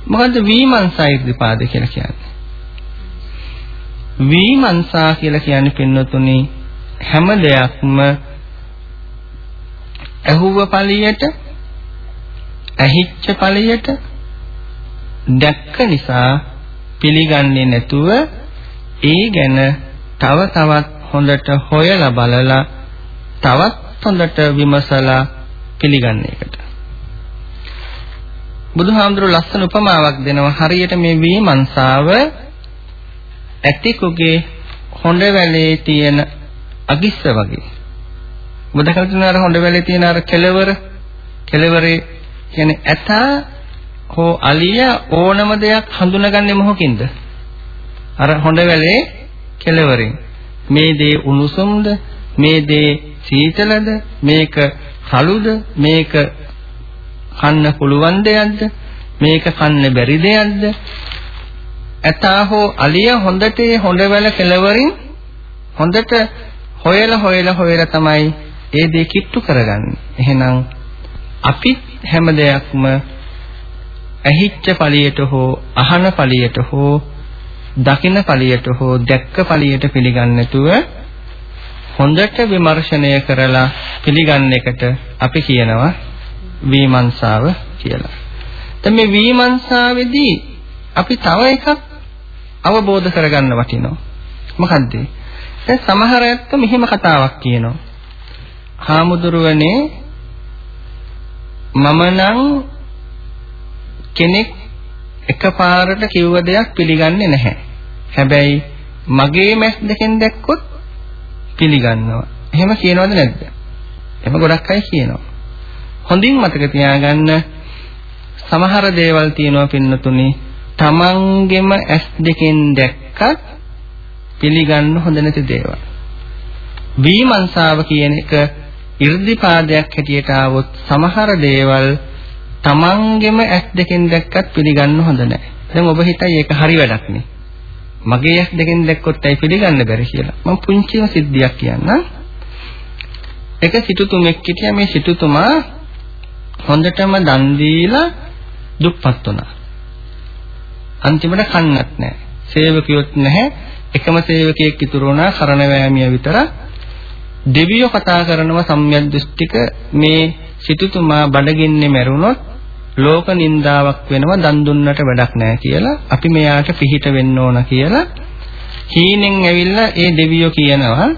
මොකද්ද විමංසා irdipaadය කියලා කියන්නේ? විමංසා කියලා කියන්නේ පින්නතුනි හැම දෙයක්ම ඇහුව පළියට ඇහිච්ච ඵලයට දැක්ක නිසා පිළිගන්නේ නැතුව ඒ ගැන තව තවත් හොඳට හොයලා බලලා තවත් හොඳට විමසලා පිළිගන්න එකට. බුදුහාමුදුරු ලස්සන උපමාවක් දෙනවා හරියට මේ වීමංසාව ඇතිකුගේ හොඬ වැලේ තියෙන අගිස්ස වගේ. ඔබ දැකලා තියෙන අර හොඬ වැලේ තියෙන අර කෙලවර කෙලවරේ කියන්නේ ඇතා හෝ අලිය ඕනම දෙයක් හඳුනගන්නේ මොහොකින්ද? අර හොඬ වැලේ කෙලවරෙන්. මේ දේ උණුසුම්ද? මේ දේ සීතලද? මේක කළුද? මේක කන්න පුළුවන් දෙයක්ද? මේක කන්න බැරි දෙයක්ද? ඇතා හෝ අලිය හොඳට හොඬ වැල කෙලවරින් හොඳට හොයලා හොයලා හොයලා තමයි ඒ දේ කිට්ටු කරගන්නේ. එහෙනම් අපි හැම දෙයක්ම ඇහිච්ච ඵලියට හෝ අහන ඵලියට හෝ දකින ඵලියට හෝ දැක්ක ඵලියට පිළිගන්නේ නැතුව හොඳට විමර්ශනය කරලා පිළිගන්න එකට අපි කියනවා විමර්ශාව කියලා. දැන් මේ විමර්ශාවේදී අපි තව එකක් අවබෝධ කරගන්න වටිනවා. මොකද්ද? දැන් සමහර අයත් මෙහෙම කතාවක් කියනවා. හාමුදුරුවනේ මම නම් කෙනෙක් එකපාරට කිව්ව දෙයක් පිළිගන්නේ නැහැ. හැබැයි මගේ මැස් දෙකෙන් දැක්කොත් පිළිගන්නවා. එහෙම කියනවද නැද්ද? එහෙම ගොඩක් අය කියනවා. හොඳින් මතක තියාගන්න සමහර දේවල් තියෙනවා පින්නතුනේ තමන්ගෙම ඇස් දෙකෙන් දැක්කත් පිළිගන්න හොඳ නැති දේවල්. විමර්ශාව කියන එක 이르දිපාදයක් හැටියට ආවොත් සමහර දේවල් තමන්ගෙම ඇස් දෙකෙන් දැක්කත් පිළිගන්න හොඳ නැහැ. දැන් ඔබ හිතයි ඒක හරි වැඩක් නේ. මගේ ඇස් දෙකෙන් දැක්කොත් ඇයි පිළිගන්න බැරි කියලා. මම පුංචිම සිද්ධියක් කියන්නම්. එක සිටුතුමෙක් හිටියා මේ සිටුතුමා හොඳටම දන් දීලා දුප්පත් වුණා. අන්තිමට කන්නත් නැහැ. සේවකියොත් නැහැ. එකම සේවකයෙක් ඉතුරු වුණා කරණ වෑමිය විතර. දෙවියෝ කතා කරනවා සම්‍යක් දෘෂ්ටික මේ සිටුතුමා බඩගින්නේ මැරුණොත් ලෝක නින්දාවක් වෙනවා දන් දුන්නට වැඩක් නැහැ කියලා අපි මෙයාට පිහිට වෙන්න ඕන කියලා හීනෙන් ඇවිල්ලා ඒ දෙවියෝ කියනවා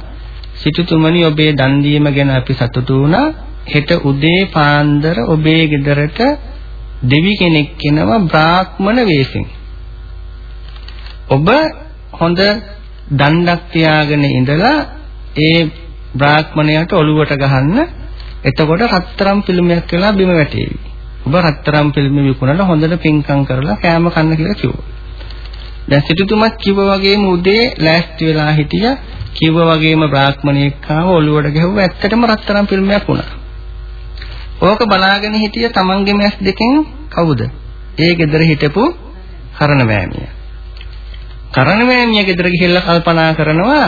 සිටුතුමනි ඔබේ දන් දීම ගැන අපි සතුටු වුණා හෙට උදේ පාන්දර ඔබේ ගෙදරට දෙවි කෙනෙක් එනවා බ්‍රාහ්මණ වෙස්ෙන් ඔබ හොඳ දණ්ඩක් තියාගෙන ඉඳලා ඒ බ්‍රාහ්මණයාට ඔලුවට ගහන්න එතකොට රත්තරම් පිළිමයක් කියලා බිම වැටේවි. ඔබ රත්තරම් පිළිම විකුණලා හොඳට පින්කම් කරලා කෑම කන්න කියලා කිව්වා. දැන් සිටුතුමත් කිව්වා වගේම උදේ ලෑස්ති වෙලා හිටියා. කිව්වා වගේම බ්‍රාහ්මණයෙක් ආව ඔලුවට ගැහුවා ඇත්තටම රත්තරම් පිළිමයක් වුණා. ඕක බලාගෙන හිටිය තමන්ගේ මැස් දෙකෙන් කවුද? ඒ ගෙදර හිටපු කරන මෑමියා. කරණවැමිය ගෙදර ගිහිල්ලා කල්පනා කරනවා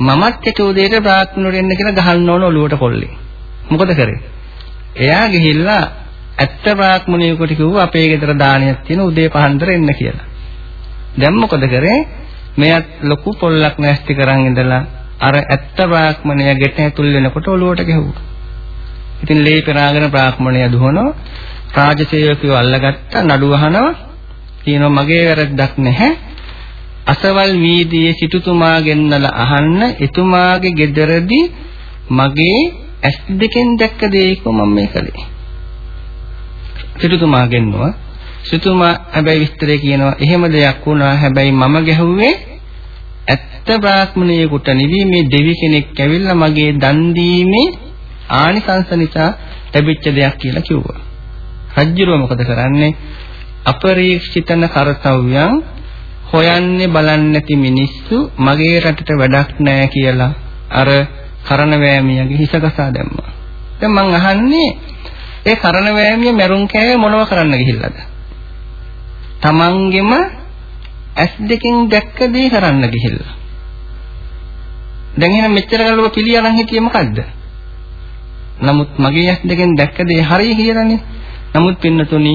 මමත් එක උදේට බ්‍රාහ්මණුර එන්න කියලා ගහන්න ඕන ඔලුවට කොල්ලේ. මොකද කරේ? එයා ගිහිල්ලා ඇත්ත බ්‍රාහ්මණයෙකුට කිව්වා අපේ ගෙදර දානයක් තියෙන උදේ පහන්දර එන්න කියලා. දැන් මොකද කරේ? මෙයත් ලොකු පොල්ලක් නැස්ති කරන් ඉඳලා අර ඇත්ත බ්‍රාහ්මණයා ගෙට ඇතුල් වෙනකොට ඔලුවට ගැහුවා. ඉතින් ලේ පෙරාගෙන බ්‍රාහ්මණයා දුවනවා රාජසේවකයෝ අල්ලගත්තා නඩුව අහනවා කියනවා මගේ වැරද්දක් නැහැ. අසවල් වීදියේ සිටුතුමා ගෙන්නලා අහන්න එතුමාගේ ගෙදරදී මගේ ඇස් දෙකෙන් දැක්ක දේක මම මේ කළේ. සිටුතුමා ගෙන්නුවා. සිටුතුමා හැබැයි විස්තරේ කියනවා එහෙම දෙයක් වුණා හැබැයි මම ගැහුවේ ඇත්ත බ්‍රාහ්මණයෙකුට නෙවී මේ දෙවි කෙනෙක් ඇවිල්ලා මගේ දන් දීමේ ආනිසංස නිසා ලැබිච්ච දෙයක් කියලා කිව්වා. රජ්ජුරුව මොකද කරන්නේ? අපරීක්ෂිතන කාර්යයන් හොයන්නේ බලන්නේ නැති මිනිස්සු මගේ රටට වැඩක් නැහැ කියලා අර කරන වෑමියගේ හිස ගසා දැම්මා. දැන් මං අහන්නේ ඒ කරන වෑමිය මරුන් කෑවේ මොනව කරන්න ගිහිල්ලාද? තමන්ගෙම ඇස් දෙකෙන් දැක්ක දේ කරන්න ගිහිල්ලා. දැන් එහෙනම් මෙච්චර කල් ඔබ පිළි අරන් හිටියේ මොකද්ද? නමුත් මගේ ඇස් දෙකෙන් දැක්ක දේ හරිය කියලානේ. නමුත් පින්නතුනි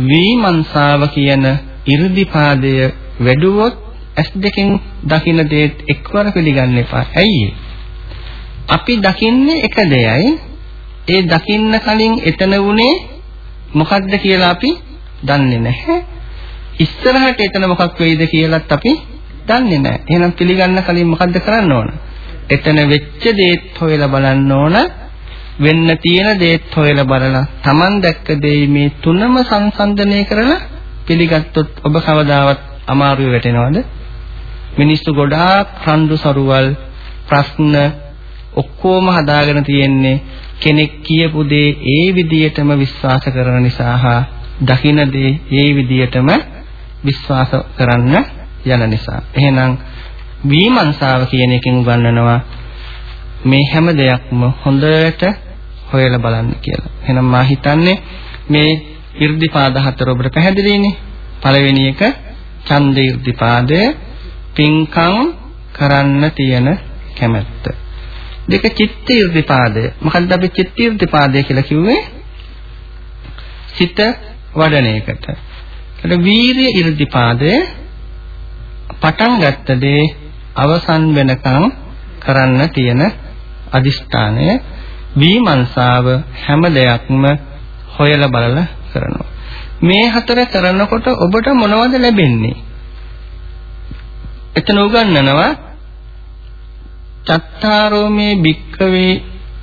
වීමංසාව කියන 이르දිපාදය වැඩුවොත් ඇස් දෙකෙන් දකින්න දේ එක්වර පිළිගන්න එපා. ඇයි අපි දකින්නේ එක දෙයයි. ඒ දකින්න කලින් එතන වුණේ මොකද්ද කියලා අපි දන්නේ නැහැ. ඉස්සරහට එතන මොකක් වෙයිද කියලාත් අපි දන්නේ නැහැ. එහෙනම් පිළිගන්න කලින් මොකද්ද කරන්න ඕන? එතන වෙච්ච දේත් හොයලා බලන්න ඕන. වෙන්න තියෙන දේත් හොයලා බලලා Taman දැක්ක දේ මේ තුනම සංසන්දනය කරලා පිළිගත්තොත් ඔබ කවදාවත් අමාරුවේ වැටෙනවද? මිනිස්සු ගොඩාක් රණ්ඩු සරුවල් ප්‍රශ්න ඔක්කොම හදාගෙන තියෙන්නේ කෙනෙක් කියපු දේ ඒ විදියටම විශ්වාස කරන නිසා හා දකින දේ ඒ විදියටම විශ්වාස කරන්න යන නිසා. එහෙනම් විමර්ශාව කියන එකෙන් උගන්වනවා මේ හැම දෙයක්ම හොඳට හොයලා බලන්න කියලා. එහෙනම් මා හිතන්නේ මේ irdipaද හතර ඔබට පැහැදිලිනේ. පළවෙනි එක ඡන්ද irdipaදය පින්කම් කරන්න තියෙන කැමැත්ත. දෙක චිත්ත irdipaදය. මොකද්ද අපි චිත්ත irdipaදය කියලා කිව්වේ? සිත වඩන එකට. ඒකට වීරිය irdipaදය පටන් ගත්ත දේ අවසන් වෙනකන් කරන්න තියෙන අදිෂ්ඨානය විමර්ශාව හැම දෙයක්ම හොයලා බලලා කරනවා. මේ හතර කරනකොට ඔබට මොනවද ලැබෙන්නේ? එතන උගන්වනවා චත්තාරෝ මේ භික්කවේ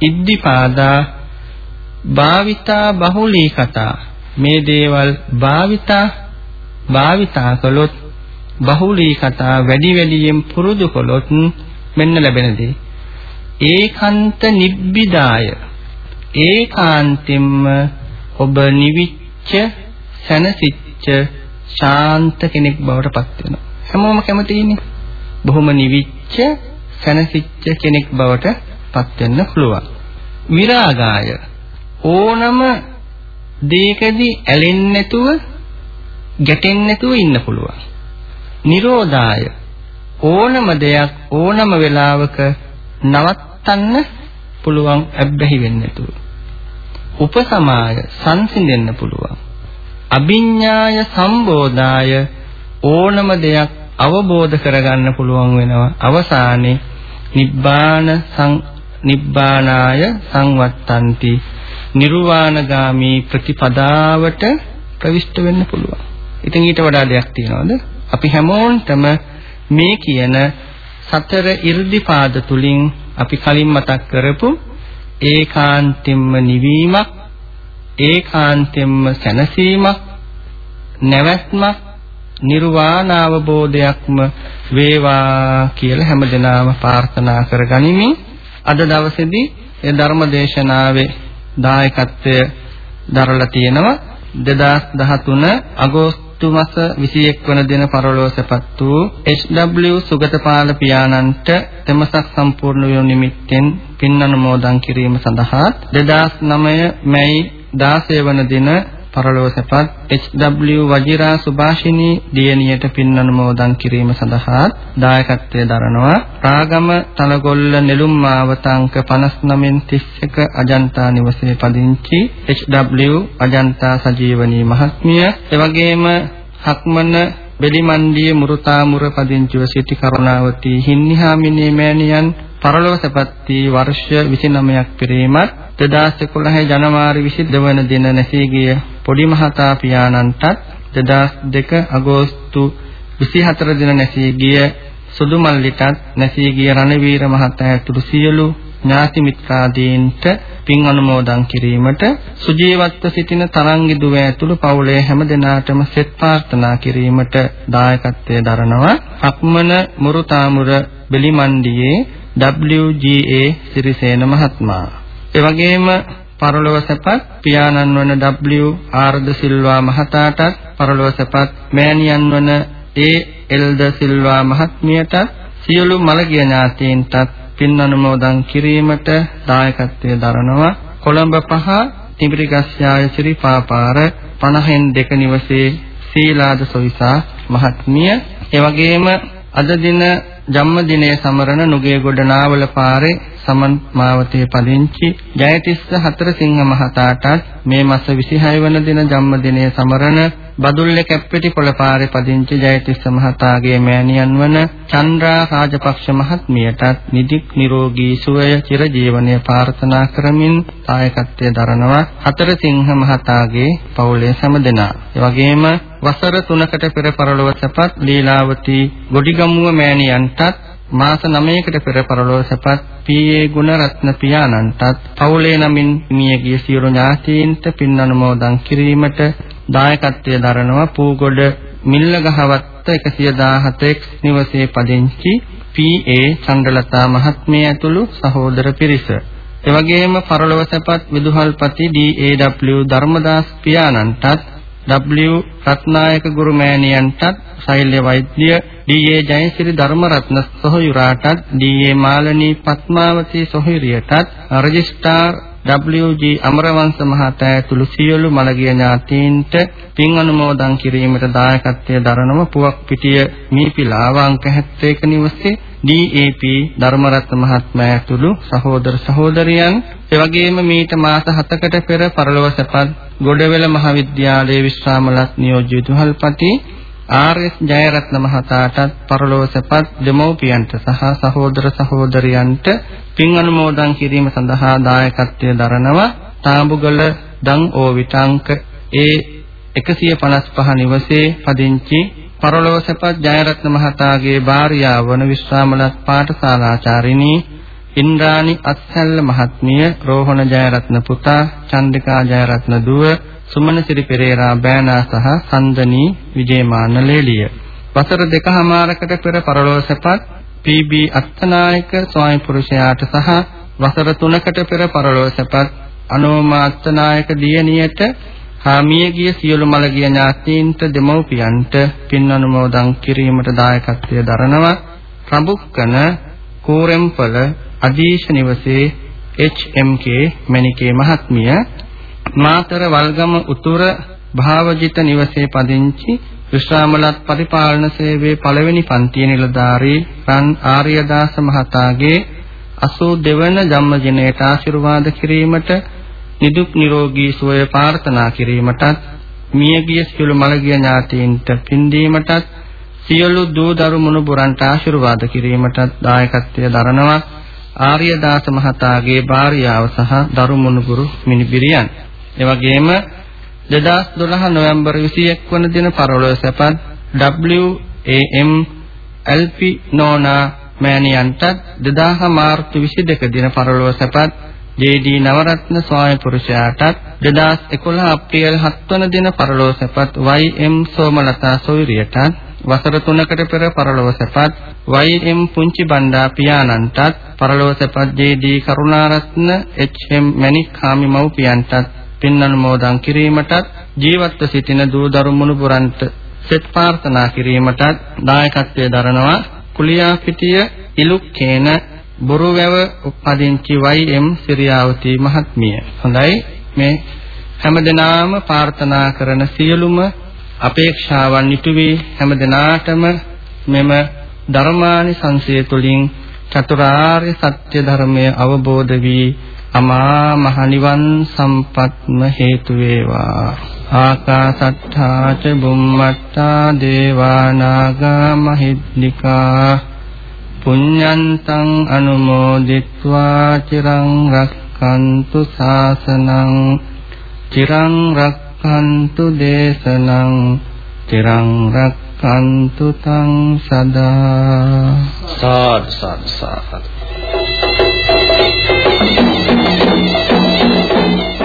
ඉද්ධිපාදා භාවිතා බහුලී කතා මේ දේවල් භාවිතා භාවිතා කළොත් බහුලී කතා වැඩි වැඩියෙන් පුරුදු කළොත් මෙන්න ලැබෙන දේ ඒකාන්ත නිබ්බිදාය. ඒකාන්තෙන්ම ඔබ නිවිච්ච සැනසෙච්ච ශාන්ත කෙනෙක් බවට පත් වෙනවා. හැමෝම කැමතියිනේ බොහොම නිවිච්ච සැනසෙච්ච කෙනෙක් බවට පත් වෙන්න පුළුවන්. විරාගාය. ඕනම දෙයකදී ඇලෙන්නේ නැතුව ගැටෙන්නේ නැතුව ඉන්න පුළුවන්. නිරෝධාය. ඕනම දෙයක් ඕනම වෙලාවක නවත්තන්න පුළුවන් අබ්බැහි වෙන්නේ නැතුව. උපසමාය සංසිඳෙන්න පුළුවන්. අභිඥාය සම්බෝධාය ඕනම දෙයක් අවබෝධ කරගන්න පුළුවන් වෙනවා. අවසානයේ නිබ්බාන සං නිබ්බානාය සංවත්තಂತಿ නිර්වාණගාමී ප්‍රතිපදාවට ප්‍රවිෂ්ඨ වෙන්න පුළුවන්. ඉතින් ඊට වඩා දෙයක් තියනවද? අපි හැමෝන්ටම මේ කියන සතර 이르දිපාද තුලින් අපි කලින් මතක් කරපු ඒකාන්තෙන්ම නිවීමක් ඒකාන්තෙන්ම සැනසීමක් නැවැත්මක් නිර්වාණ අවබෝධයක්ම වේවා කියලා හැමදෙනාම ප්‍රාර්ථනා කරගනිමින් අද දවසේදී ඒ ධර්ම දේශනාවේ දායකත්වය දරලා තියෙනවා 2013 අගෝස්තු මාස 21 වන දින පරලෝසපත් වූ HW සුගතපාල පියාණන්ට තෙමසක් සම්පූර්ණ වූ නිමිත්තෙන් පින් අනුමෝදන් කිරීම සඳහා 2009 මැයි 16 වන දින පරලෝසපත් HW වජිරා සුභාෂිනී දියණියට පින් අනුමෝදන් කිරීම සඳහා දායකත්වයේ දරනවා. රාගම තලගොල්ල නෙළුම් මාවතංක 59 31 අජන්තා නිවසේ පදිංචි HW අජන්තා සජීවනී මහත්මිය. එවැගේම හක්මන බෙලිමන්ඩිය මුරුතාමුර පදිංචිව සිටි කරුණාවතී හින්නිහාමිනේ මෑණියන් පරලොව සැපත් වී වර්ෂ 29ක් පිරීමත් 2011 ජනවාරි 22 වන දින නැසී ගිය පොඩි මහතා පියාණන්ටත් 2002 අගෝස්තු 24 දින නැසී ගිය සුදු මල්ලිටත් නැසී ගිය රණවීර මහතා ඇතුළු සියලු ඥාති මිත්‍රාදීන්ට පින් අනුමෝදන් කිරීමට සුජීවත්ව සිටින තරංගි දුව ඇතුළු පවුලේ හැම දෙනාටම සෙත් ප්‍රාර්ථනා කිරීමට දායකත්වයේ දරනවා අක්මන මුරුතාමුර බෙලිමන්ඩියේ WGA සිරිසේන මහත්මයා. ඒ වගේම පරලොව සැපත් පියාණන් වන W. ආර්ද සිල්වා මහතාටත් පරලොව සැපත් මෑණියන් වන A. එල්ද සිල්වා මහත්මියටත් සියලු මළගිය ඥාතීන්ටත් පින් අනුමෝදන් කිරීමට දායකත්වයේ දරනවා. කොළඹ පහ තිඹිරිගස්යාය ශ්‍රීපාපාර 50න් දෙක නිවසේ සීලාද සොයිසා මහත්මිය. එවැගේම අද දින ජන්මදිනය සමරන නුගේගොඩ නාවල පාරේ සමන් මාවතේ පදිංචි ජයතිස්ස හතරසිංහ මහතාටත් මේ මාස 26 වන දින ජන්මදිනය සමරන බදුල්ලේ කැප්පෙටි පොළපාරේ පදිංචි ජයතිස්ස මහතාගේ මෑණියන් වන චන්ද්‍රා රාජපක්ෂ මහත්මියටත් නිදික් නිරෝගී සුවය චිරජීවනයේ ප්‍රාර්ථනා කරමින් සායකත්වයේ දරනවා හතරසිංහ මහතාගේ පවුලේ හැමදෙනා. ඒ වගේම වසර 3කට පෙර පරලොව සැපත් ලීලාවතී ගොඩිගමුව මෑණියන්ටත් මාස 9කට පෙර පරලෝ සැපත් පී.ඒ. ගුණරත්න පියාණන්ටත් පවුලේ නමින් මියගිය සියලු ඥාතීන්ට පින් අනුමෝදන් කිරීමට දායකත්වයේ දරනවා පූගොඩ මිල්ලගහවත්ත 117 නිවසේ පදිංචි පී.ඒ. චන්ද්‍රලතා මහත්මිය ඇතුළු සහෝදර පිරිස. එවැගේම පරලොව සැපත් විදුහල්පති ඩී.ඒ.ඩබ්ලිව් ධර්මදාස් පියාණන්ටත් W රත්නායක ගුරු මෑණියන්ටත් ශෛල්‍ය වෛද්‍ය ඩී.ඒ. ජයසිරි ධර්මරත්න සොහොයුරාටත් ඩී.ඒ. මාලනී පත්මාවතී සොහොයුරියටත් රෙජිස්ට්‍රාර් WG අමරවංශ මහතා ඇතුළු සියලු මළගිය ඥාතීන්ට පින් අනුමෝදන් කිරීමට දායකත්වයේ දරනව පුවක් පිටිය මීපිලාව අංක 71 නිවසේ DAP ධර්මරත්න මහත්මයා ඇතුළු සහෝදර සහෝදරියන් එවැගේම මීට මාස 7කට පෙර පරලොව සැපත් ගොඩවැල මහවිද්‍යාලයේ විශ්‍රාමලත් නියෝජ්‍ය විදුහල්පති ආර්.එස්. ජයරත්න මහතාටත් පරලොව සැපත් දෙමව්පියන්ට සහ සහෝදර සහෝදරියන්ට පින් අනුමෝදන් කිරීම සඳහා දායකත්වයේ දරනවා තාඹුගල දන් ඕවිටංක ඒ 155 නිවසේ පදිංචි පරලොව සැපත් ජයරත්න මහතාගේ භාර්යාව වන විශ්‍රාමලත් පාඨශාලාචාරිණී ඉන්ද්‍රානි අත්සැල්ල මහත්මිය රෝහණ ජයරත්න පුතා චන්දිකා ජයරත්න දුව සුමනසිරි පෙරේරා බෑනා සහ සන්දනී විජේමාන ලේලිය වසර දෙකහමාරකට පෙර පරලොව සැපත් පී.බී. අත්තනායක ස්වාමි පුරුෂයාට සහ වසර 3කට පෙර පරලොව සැපත් අනෝමා අත්තනායක දියණියට හාමියගිය සියලු මළගිය ඥාතීන්ට දෙමව්පියන්ට පින් අනුමෝදන් කිරීමට දායකත්වයේ දරනවා රඹුක්කන කෝරෙම්පල අදීශ නිවසේ HMK මණිකේ මහත්මිය මාතර වල්ගම උතුර භාවජිත නිවසේ පදිංචි විශ්‍රාමලත් පරිපාලන සේවයේ පළවෙනි පන්තියේ නිලධාරී රන් ආර්යදාස මහතාගේ 82 වන ජන්මදිනයට ආශිර්වාද කිරීමට නිදුක් නිරෝගී සුවය ප්‍රාර්ථනා කිරීමටත් මියගිය සියලු මළගිය ඥාතීන්ට පින්දීමටත් සියලු දූ දරු මුණුබුරන්ට ආශිර්වාද කිරීමටත් දායකත්වයේ දරනවා ආර්යදාස මහතාගේ භාර්යාව සහ දරු මුණුබුරු මිනිබිරියන්. එවැගේම 2012 නොවැම්බර් 21 වන දින පරලොව සැපත් WAM LP නෝනා මෑණියන්ටත් 2000 මාර්තු 22 දින පරලොව සැපත් ජේ.ඩී. නවරත්න ස්වාමි පුරුෂයාටත් 2011 අප්‍රේල් 7 වන දින පරලොව සැපත් වයි.එම්. සෝමලතා සොයුරියටත් වසර 3කට පෙර පරලොව සැපත් වයි.එම්. පුංචි බණ්ඩා පියාණන්ටත් පරලොව සැපත් ජේ.ඩී. කරුණාරත්න එච්.එම්. මණික් හාමි මව්පියන්ටත් පින් අනුමෝදන් කිරීමටත් ජීවත්ව සිටින දූ දරු මුණුපුරන්ට සෙත් ප්‍රාර්ථනා කිරීමටත් දායකත්වයේ දරනවා කුලියාපිටිය ඉලුක්කේන බොරුවැව උපදින්චි වයි.එම්. සිරියාවතී මහත්මිය. හොඳයි මේ හැමදෙනාම ප්‍රාර්ථනා කරන සියලුම අපේක්ෂාවන් ඉටු වී හැමදෙනාටම මෙම ධර්මානි සංසය තුලින් චතුරාර්ය සත්‍ය ධර්මය අවබෝධ වී අමා මහ නිවන් සම්පත්ම හේතු වේවා. ආකාසත්තා ච බුම්මත්තා දේවා නාග මහිද්దికා පුඤ්ඤන්තං අනුමෝදිත්වා චිරං රක්칸තු සාසනං චිරං රක්칸තු දේශනං චිරං රක්칸තු තං සදා. සාදු සාදු සාදු.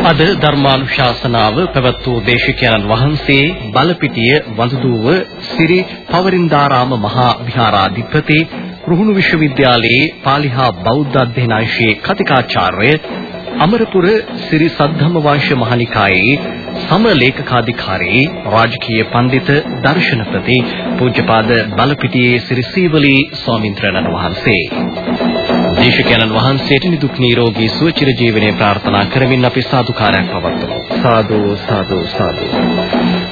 අද ධර්මානුශාසනාව පැවැත් වූ දේශිකයන්න් වහන්සේ බලපිටිය වඳුදුව සිරි පවරින්දාරාම මහා විහාරාධිපති රුහුණු විශ්වවිද්‍යාලයේ පාලි හා බෞද්ධ අධ්‍යයන අංශයේ කතිකාචාර්ය අමරපුර සිරි සද්ධම්ම වංශ මහනිකායේ සමලේඛකාධිකාරී රාජකීය පඬිත දර්ශනපති පූජ්‍යපාද බලපිටියේ සිරි සීවලී ස්වාමින්ද්‍රයන්න් වහන්සේ. දේශකයන්න් වහන්සේට නිදුක් නිරෝගී සුව චිර ජීවනයේ ප්‍රාර්ථනා කරමින් අපි සාදුකාරයක් පවත්වමු. සාදු සාදු සාදු.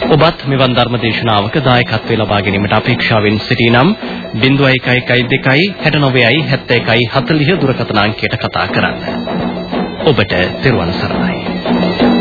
ඔබත් මෙවන් ධර්ම දේශනාවක දායකත්වයේ ලබා ගැනීමට අපේක්ෂාවෙන් සිටිනම් 0112 69යි 71යි 40 දුරකථන අංකයට කතා කරන්න. ඔබට තෙරුවන් සරණයි